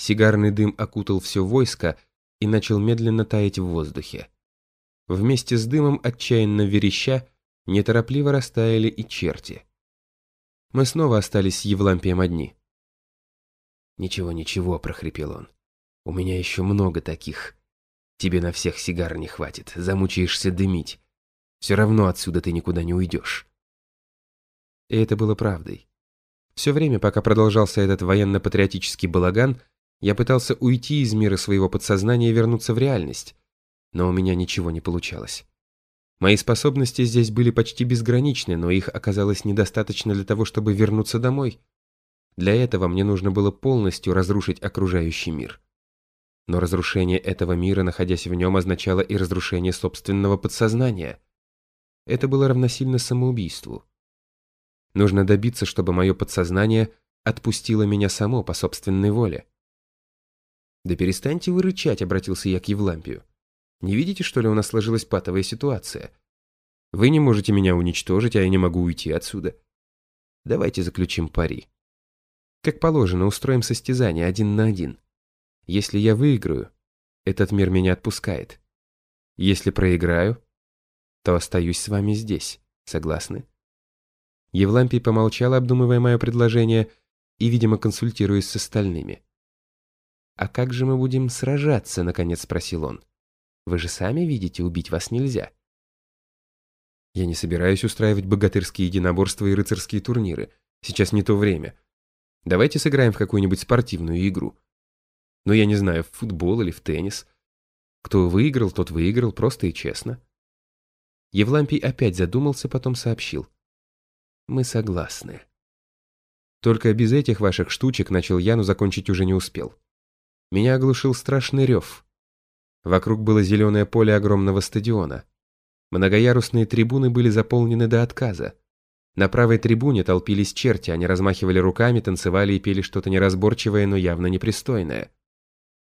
Сигарный дым окутал все войско и начал медленно таять в воздухе. Вместе с дымом, отчаянно вереща, неторопливо растаяли и черти. Мы снова остались с Евлампием одни. «Ничего, ничего», — прохрипел он. «У меня еще много таких. Тебе на всех сигар не хватит, замучаешься дымить. Все равно отсюда ты никуда не уйдешь». И это было правдой. Все время, пока продолжался этот военно-патриотический балаган, я пытался уйти из мира своего подсознания и вернуться в реальность, но у меня ничего не получалось. Мои способности здесь были почти безграничны, но их оказалось недостаточно для того, чтобы вернуться домой. Для этого мне нужно было полностью разрушить окружающий мир. Но разрушение этого мира, находясь в нем, означало и разрушение собственного подсознания. Это было равносильно самоубийству. Нужно добиться, чтобы мое подсознание отпустило меня само по собственной воле. «Да перестаньте вы рычать», — обратился я к Евлампию. «Не видите, что ли, у нас сложилась патовая ситуация? Вы не можете меня уничтожить, а я не могу уйти отсюда. Давайте заключим пари. Как положено, устроим состязание один на один. Если я выиграю, этот мир меня отпускает. Если проиграю, то остаюсь с вами здесь. Согласны?» Евлампий помолчал, обдумывая мое предложение и, видимо, консультируясь с остальными. «А как же мы будем сражаться?» — наконец спросил он. «Вы же сами видите, убить вас нельзя». «Я не собираюсь устраивать богатырские единоборства и рыцарские турниры. Сейчас не то время. Давайте сыграем в какую-нибудь спортивную игру. Но я не знаю, в футбол или в теннис. Кто выиграл, тот выиграл, просто и честно». Евлампий опять задумался, потом сообщил. «Мы согласны». Только без этих ваших штучек начал я, но закончить уже не успел. Меня оглушил страшный рев. Вокруг было зеленое поле огромного стадиона. Многоярусные трибуны были заполнены до отказа. На правой трибуне толпились черти, они размахивали руками, танцевали и пели что-то неразборчивое, но явно непристойное.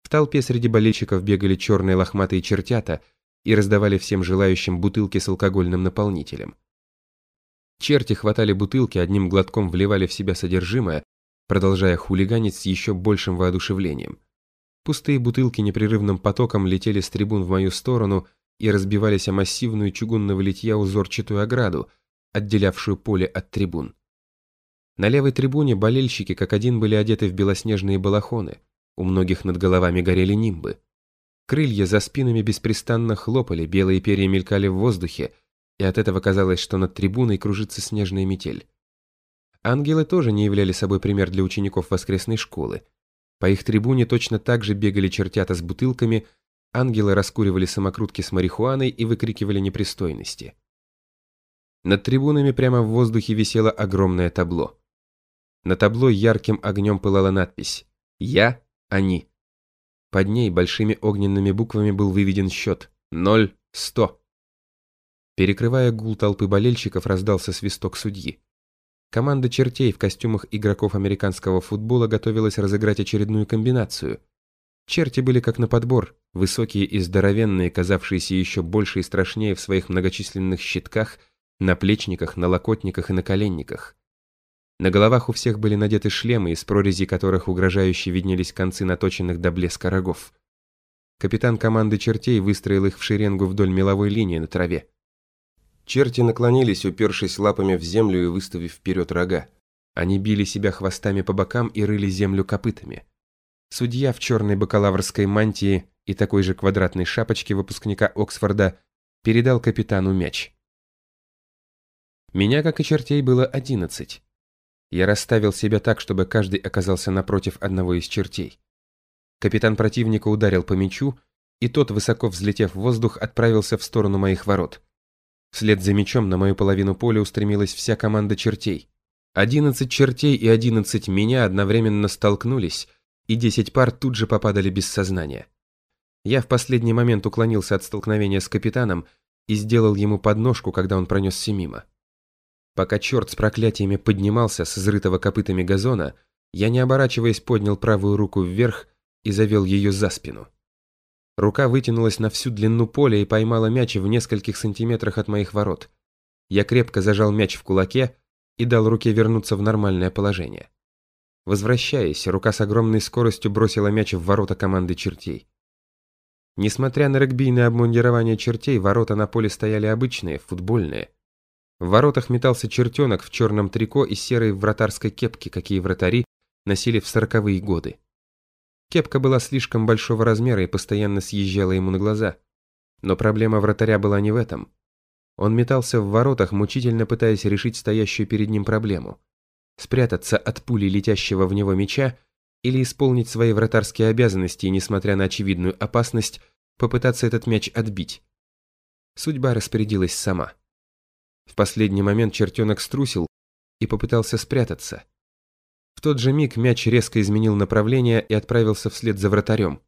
В толпе среди болельщиков бегали черные лохматые чертята и раздавали всем желающим бутылки с алкогольным наполнителем. Черти хватали бутылки, одним глотком вливали в себя содержимое, продолжая хулиганить с еще большим воодушевлением. Пустые бутылки непрерывным потоком летели с трибун в мою сторону и разбивались о массивную чугунного литья узорчатую ограду, отделявшую поле от трибун. На левой трибуне болельщики как один были одеты в белоснежные балахоны, у многих над головами горели нимбы. Крылья за спинами беспрестанно хлопали, белые перья мелькали в воздухе, и от этого казалось, что над трибуной кружится снежная метель. Ангелы тоже не являли собой пример для учеников воскресной школы. По их трибуне точно так же бегали чертята с бутылками, ангелы раскуривали самокрутки с марихуаной и выкрикивали непристойности. Над трибунами прямо в воздухе висело огромное табло. На табло ярким огнем пылала надпись «Я, они». Под ней большими огненными буквами был выведен счет «Ноль, сто». Перекрывая гул толпы болельщиков, раздался свисток судьи. Команда чертей в костюмах игроков американского футбола готовилась разыграть очередную комбинацию. Черти были как на подбор, высокие и здоровенные, казавшиеся еще больше и страшнее в своих многочисленных щитках, наплечниках, налокотниках и наколенниках. На головах у всех были надеты шлемы, из прорези которых угрожающе виднелись концы наточенных до блеска рогов. Капитан команды чертей выстроил их в шеренгу вдоль меловой линии на траве. Черти наклонились, упершись лапами в землю и выставив вперед рога. Они били себя хвостами по бокам и рыли землю копытами. Судья в черной бакалаврской мантии и такой же квадратной шапочке выпускника Оксфорда передал капитану мяч. Меня, как и чертей, было одиннадцать. Я расставил себя так, чтобы каждый оказался напротив одного из чертей. Капитан противника ударил по мячу, и тот, высоко взлетев в воздух, отправился в сторону моих ворот. Вслед за мечом на мою половину поля устремилась вся команда чертей. Одиннадцать чертей и одиннадцать меня одновременно столкнулись, и десять пар тут же попадали без сознания. Я в последний момент уклонился от столкновения с капитаном и сделал ему подножку, когда он пронесся мимо. Пока черт с проклятиями поднимался с изрытого копытами газона, я, не оборачиваясь, поднял правую руку вверх и завел ее за спину. Рука вытянулась на всю длину поля и поймала мяч в нескольких сантиметрах от моих ворот. Я крепко зажал мяч в кулаке и дал руке вернуться в нормальное положение. Возвращаясь, рука с огромной скоростью бросила мяч в ворота команды чертей. Несмотря на регбийное обмундирование чертей, ворота на поле стояли обычные, футбольные. В воротах метался чертенок в черном трико и серой вратарской кепке, какие вратари носили в сороковые годы. Кепка была слишком большого размера и постоянно съезжала ему на глаза. Но проблема вратаря была не в этом. Он метался в воротах, мучительно пытаясь решить стоящую перед ним проблему. Спрятаться от пули летящего в него мяча или исполнить свои вратарские обязанности и, несмотря на очевидную опасность, попытаться этот мяч отбить. Судьба распорядилась сама. В последний момент чертенок струсил и попытался спрятаться. В тот же миг мяч резко изменил направление и отправился вслед за вратарем.